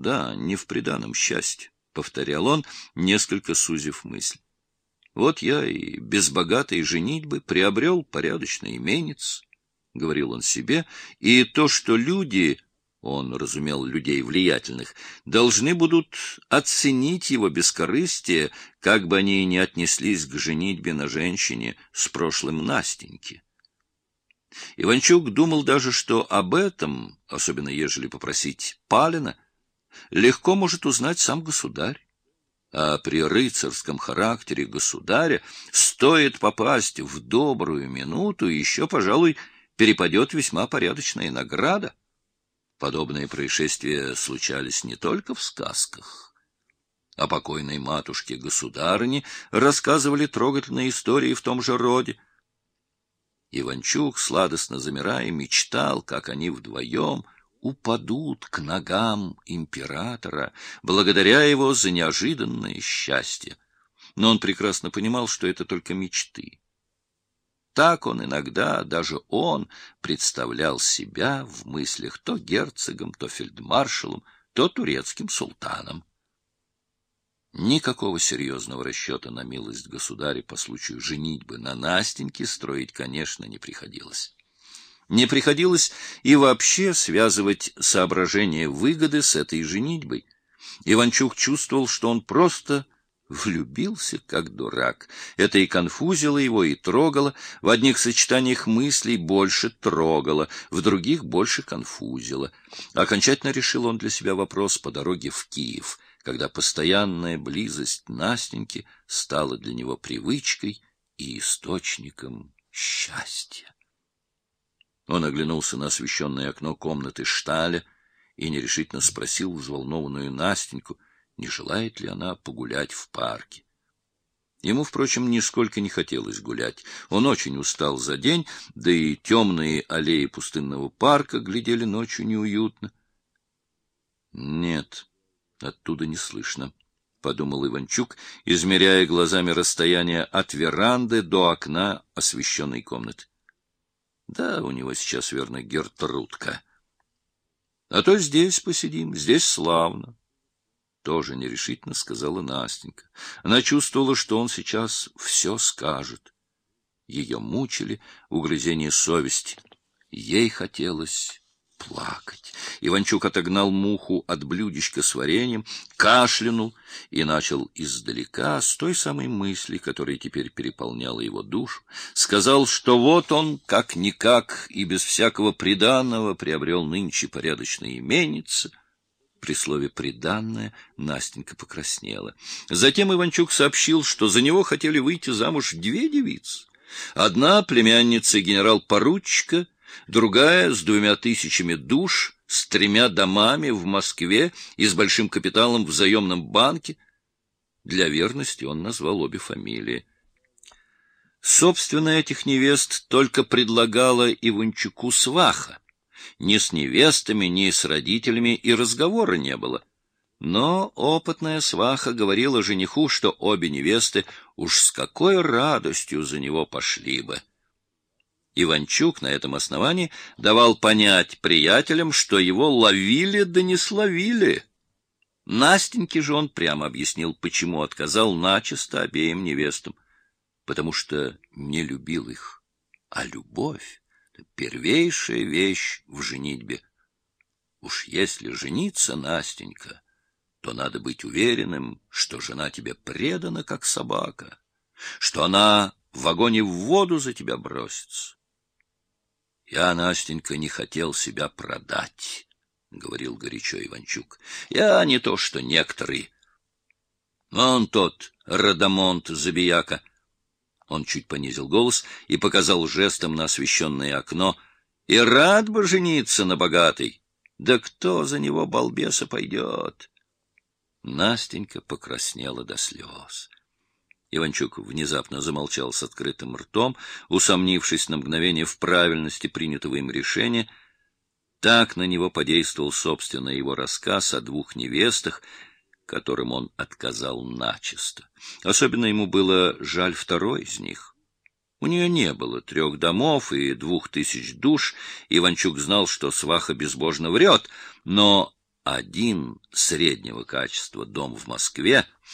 да, не в приданом счастье, — повторял он, несколько сузив мысль. Вот я и без богатой женитьбы приобрел порядочный именец, — говорил он себе, — и то, что люди, он разумел людей влиятельных, должны будут оценить его бескорыстие, как бы они ни отнеслись к женитьбе на женщине с прошлым Настеньки. Иванчук думал даже, что об этом, особенно ежели попросить Палина, легко может узнать сам государь. А при рыцарском характере государя стоит попасть в добрую минуту, еще, пожалуй, перепадет весьма порядочная награда. Подобные происшествия случались не только в сказках. О покойной матушке-государыне рассказывали трогательные истории в том же роде. Иванчук, сладостно замирая, мечтал, как они вдвоем — упадут к ногам императора, благодаря его за неожиданное счастье. Но он прекрасно понимал, что это только мечты. Так он иногда, даже он, представлял себя в мыслях то герцогом, то фельдмаршалом, то турецким султаном. Никакого серьезного расчета на милость государя по случаю женитьбы на Настеньке строить, конечно, не приходилось. Не приходилось и вообще связывать соображение выгоды с этой женитьбой. Иванчук чувствовал, что он просто влюбился, как дурак. Это и конфузило его, и трогало. В одних сочетаниях мыслей больше трогало, в других больше конфузило. Окончательно решил он для себя вопрос по дороге в Киев, когда постоянная близость Настеньки стала для него привычкой и источником счастья. Он оглянулся на освещенное окно комнаты Шталя и нерешительно спросил взволнованную Настеньку, не желает ли она погулять в парке. Ему, впрочем, нисколько не хотелось гулять. Он очень устал за день, да и темные аллеи пустынного парка глядели ночью неуютно. Нет, оттуда не слышно, — подумал Иванчук, измеряя глазами расстояние от веранды до окна освещенной комнаты. Да, у него сейчас, верно, Гертрудка. А то здесь посидим, здесь славно. Тоже нерешительно сказала Настенька. Она чувствовала, что он сейчас все скажет. Ее мучили угрызения совести. Ей хотелось плакать. Иванчук отогнал муху от блюдечка с вареньем, кашлянул и начал издалека, с той самой мысли, которая теперь переполняла его душу, сказал, что вот он, как-никак и без всякого приданного, приобрел нынче порядочное именице. При слове «приданное» Настенька покраснела. Затем Иванчук сообщил, что за него хотели выйти замуж две девицы. Одна племянница генерал-поручика — другая с двумя тысячами душ, с тремя домами в Москве и с большим капиталом в заемном банке. Для верности он назвал обе фамилии. Собственно, этих невест только предлагала Иванчуку сваха. Ни с невестами, ни с родителями и разговора не было. Но опытная сваха говорила жениху, что обе невесты уж с какой радостью за него пошли бы. Иванчук на этом основании давал понять приятелям, что его ловили да не словили. Настеньке же он прямо объяснил, почему отказал начисто обеим невестам. Потому что не любил их. А любовь — первейшая вещь в женитьбе. Уж если жениться, Настенька, то надо быть уверенным, что жена тебе предана, как собака, что она в огонь в воду за тебя бросится. Я, Настенька, не хотел себя продать, — говорил горячо Иванчук. Я не то, что некоторые. Он тот, Радамонт Забияка. Он чуть понизил голос и показал жестом на освещенное окно. И рад бы жениться на богатой. Да кто за него, балбеса, пойдет? Настенька покраснела до слез. Иванчук внезапно замолчал с открытым ртом, усомнившись на мгновение в правильности принятого им решения. Так на него подействовал, собственно, его рассказ о двух невестах, которым он отказал начисто. Особенно ему было жаль второй из них. У нее не было трех домов и двух тысяч душ. Иванчук знал, что сваха безбожно врет, но один среднего качества дом в Москве